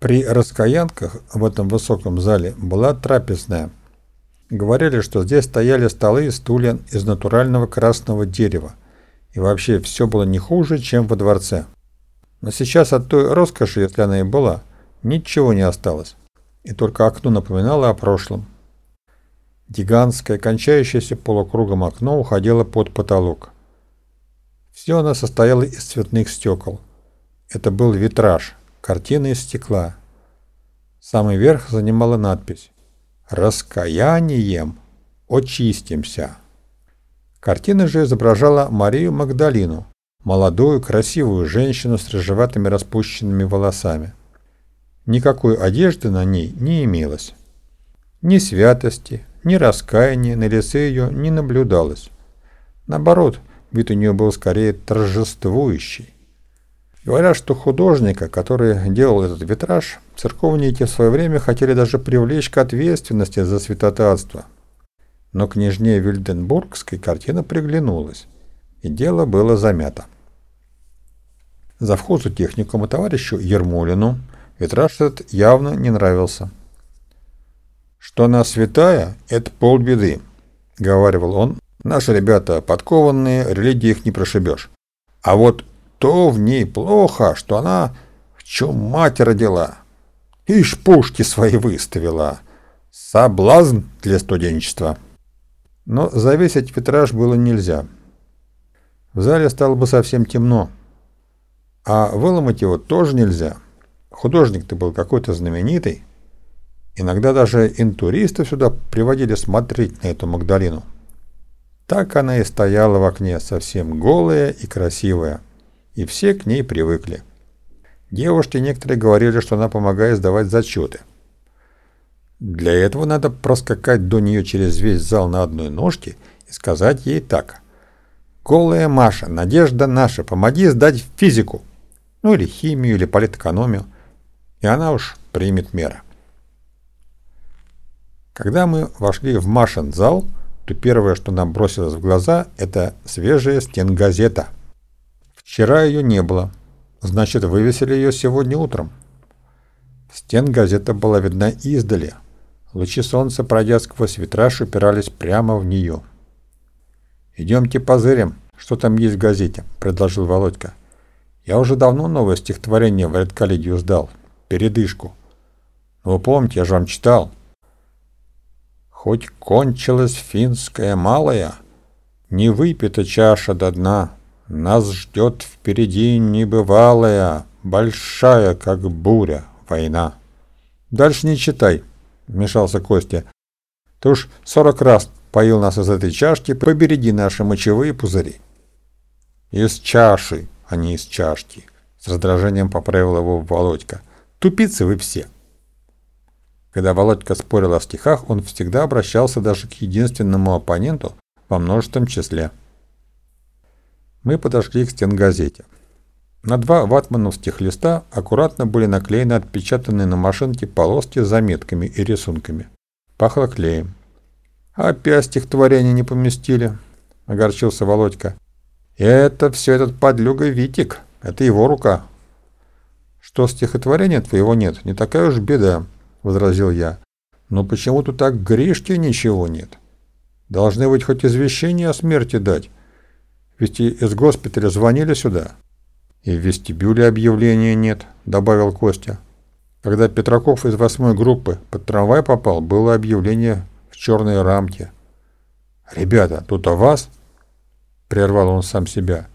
При раскаянках в этом высоком зале была трапезная. Говорили, что здесь стояли столы и стулья из натурального красного дерева, и вообще все было не хуже, чем во дворце. Но сейчас от той роскоши, если она и была, ничего не осталось, и только окно напоминало о прошлом. Гигантское, кончающееся полукругом окно уходило под потолок. Все оно состояло из цветных стекол. Это был витраж, картина из стекла. Самый верх занимала надпись «Раскаянием очистимся». Картина же изображала Марию Магдалину, молодую красивую женщину с рыжеватыми распущенными волосами. Никакой одежды на ней не имелось. Ни святости, ни раскаяния на лице ее не наблюдалось. Наоборот, вид у нее был скорее торжествующий. Говорят, что художника, который делал этот витраж, церковники в свое время хотели даже привлечь к ответственности за святотатство. Но княжне Вильденбургской картина приглянулась, и дело было замято. За вхозу техникуму товарищу Ермолину витраж этот явно не нравился. «Что она святая, это полбеды», — говаривал он. «Наши ребята подкованные, религии их не прошибешь. А вот то в ней плохо, что она в чем мать родила. Ишь, пушки свои выставила. Соблазн для студенчества». Но завесить витраж было нельзя. В зале стало бы совсем темно. А выломать его тоже нельзя. Художник-то был какой-то знаменитый. Иногда даже интуристы сюда приводили смотреть на эту Магдалину. Так она и стояла в окне, совсем голая и красивая. И все к ней привыкли. Девушки некоторые говорили, что она помогает сдавать зачеты. Для этого надо проскакать до нее через весь зал на одной ножке и сказать ей так. «Голая Маша, надежда наша, помоги сдать физику». Ну или химию, или политэкономию. И она уж примет меры. Когда мы вошли в Машин зал, то первое, что нам бросилось в глаза, это свежая стенгазета. Вчера ее не было. Значит, вывесили ее сегодня утром. Стенгазета была видна издали. Лучи солнца, пройдя сквозь витраж, упирались прямо в нее. «Идемте позырим, что там есть в газете», — предложил Володька. «Я уже давно новое стихотворение в редколлегию сдал. Передышку. Но вы помните, я же вам читал. Хоть кончилась финская малая, Не выпита чаша до дна, Нас ждет впереди небывалая, Большая, как буря, война. Дальше не читай, вмешался Костя. Ты уж сорок раз поил нас из этой чашки, побереги наши мочевые пузыри. Из чаши, а не из чашки, с раздражением поправил его Володька. Тупицы вы все. Когда Володька спорил о стихах, он всегда обращался даже к единственному оппоненту во множественном числе. Мы подошли к стенгазете. На два ватмановских листа аккуратно были наклеены отпечатанные на машинке полоски с заметками и рисунками. Пахло клеем. «Опять стихотворение не поместили», — огорчился Володька. «Это все этот подлюга Витик. Это его рука». «Что стихотворения твоего нет, не такая уж беда», — возразил я. «Но почему-то так Гришки ничего нет. Должны быть хоть извещение о смерти дать. Ведь из госпиталя звонили сюда». «И в вестибюле объявления нет», — добавил Костя. Когда Петраков из восьмой группы под трамвай попал, было объявление в черной рамке. «Ребята, тут о вас?» — прервал он сам себя.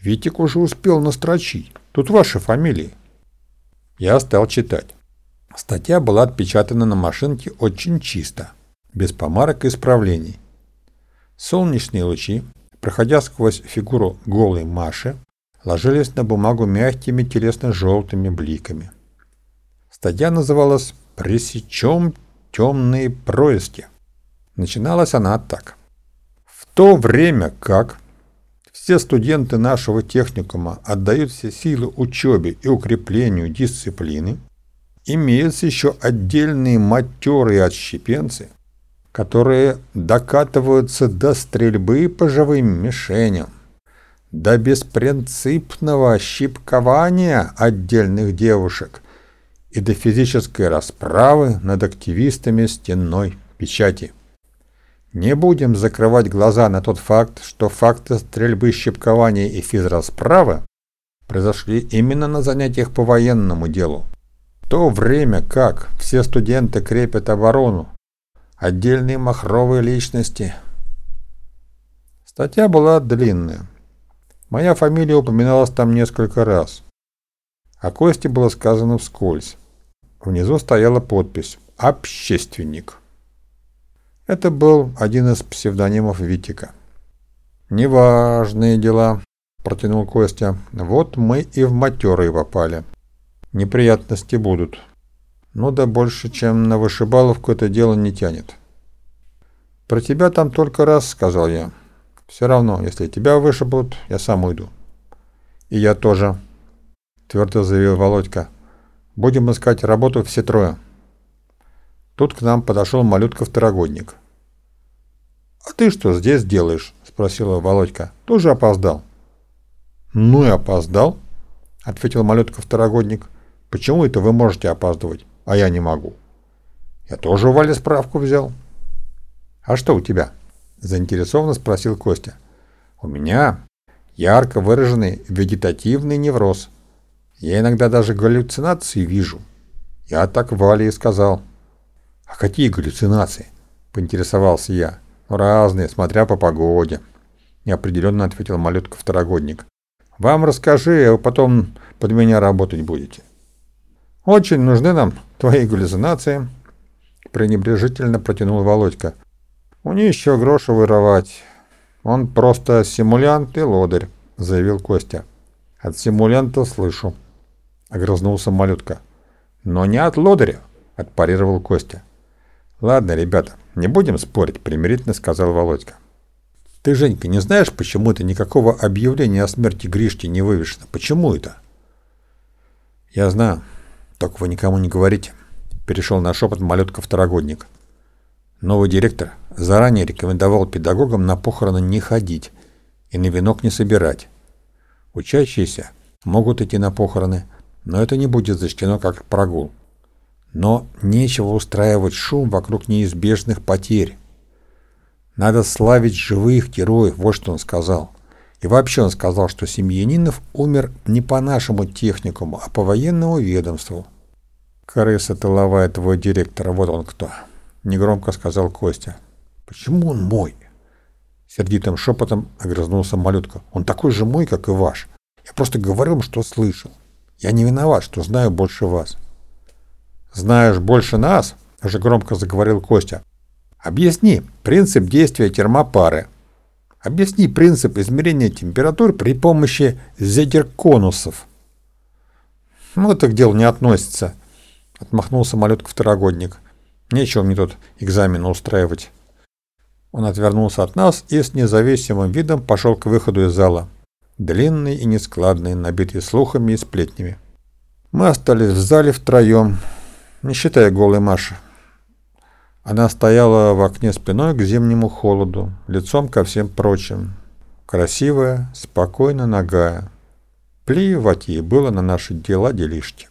«Витик уже успел настрочить. Тут ваши фамилии». Я стал читать. Статья была отпечатана на машинке очень чисто, без помарок и исправлений. Солнечные лучи, проходя сквозь фигуру голой Маши, ложились на бумагу мягкими телесно-желтыми бликами. Статья называлась «Пресечем темные происки». Начиналась она так. В то время как все студенты нашего техникума отдают все силы учебе и укреплению дисциплины, имеются еще отдельные матерые отщепенцы, которые докатываются до стрельбы по живым мишеням, до беспринципного щипкования отдельных девушек и до физической расправы над активистами стенной печати. Не будем закрывать глаза на тот факт, что факты стрельбы, щипкования и физрасправы произошли именно на занятиях по военному делу. В то время как все студенты крепят оборону, отдельные махровые личности. Статья была длинная. Моя фамилия упоминалась там несколько раз. О Косте было сказано вскользь. Внизу стояла подпись «Общественник». Это был один из псевдонимов Витика. «Неважные дела», — протянул Костя. «Вот мы и в матерые попали. Неприятности будут. Ну да больше, чем на вышибаловку это дело не тянет». «Про тебя там только раз», — сказал я. «Все равно, если тебя вышибут, я сам уйду». «И я тоже», — твердо заявил Володька. Будем искать работу все трое. Тут к нам подошел малютка-второгодник. «А ты что здесь делаешь?» – спросила Володька. «Тоже опоздал?» «Ну и опоздал», – ответил малютка-второгодник. «Почему это вы можете опаздывать, а я не могу?» «Я тоже у Вали справку взял». «А что у тебя?» – заинтересованно спросил Костя. «У меня ярко выраженный вегетативный невроз», я иногда даже галлюцинации вижу. Я так Вале и сказал. А какие галлюцинации? Поинтересовался я. Ну, разные, смотря по погоде. Неопределенно ответил малютка-второгодник. Вам расскажи, а вы потом под меня работать будете. Очень нужны нам твои галлюцинации. Пренебрежительно протянул Володька. У них еще гроши воровать. Он просто симулянт и лодырь, заявил Костя. От симулянта слышу. — огрызнулся малютка. «Но не от лодыря!» — отпарировал Костя. «Ладно, ребята, не будем спорить», — примирительно сказал Володька. «Ты, Женька, не знаешь, почему это никакого объявления о смерти Гришки не вывешено? Почему это?» «Я знаю, только вы никому не говорите», — перешел на шепот малютка-второгодник. Новый директор заранее рекомендовал педагогам на похороны не ходить и на венок не собирать. Учащиеся могут идти на похороны, но это не будет зачтено как прогул. Но нечего устраивать шум вокруг неизбежных потерь. Надо славить живых героев, вот что он сказал. И вообще он сказал, что Семьянинов умер не по нашему техникуму, а по военному ведомству. «Крыса тыловая твой директор, вот он кто», — негромко сказал Костя. «Почему он мой?» Сердитым шепотом огрызнулся малютка. «Он такой же мой, как и ваш. Я просто говорю вам, что слышал». Я не виноват, что знаю больше вас. Знаешь больше нас? Уже громко заговорил Костя. Объясни принцип действия термопары. Объясни принцип измерения температур при помощи зедерконусов. Ну, это к делу не относится, отмахнулся самолетка-второгодник. Нечего мне тут экзамен устраивать. Он отвернулся от нас и с независимым видом пошел к выходу из зала длинный и нескладный, набитый слухами и сплетнями. Мы остались в зале втроем, не считая голой Маши. Она стояла в окне спиной к зимнему холоду, лицом ко всем прочим. Красивая, спокойно нагая. Плевать ей было на наши дела делишки.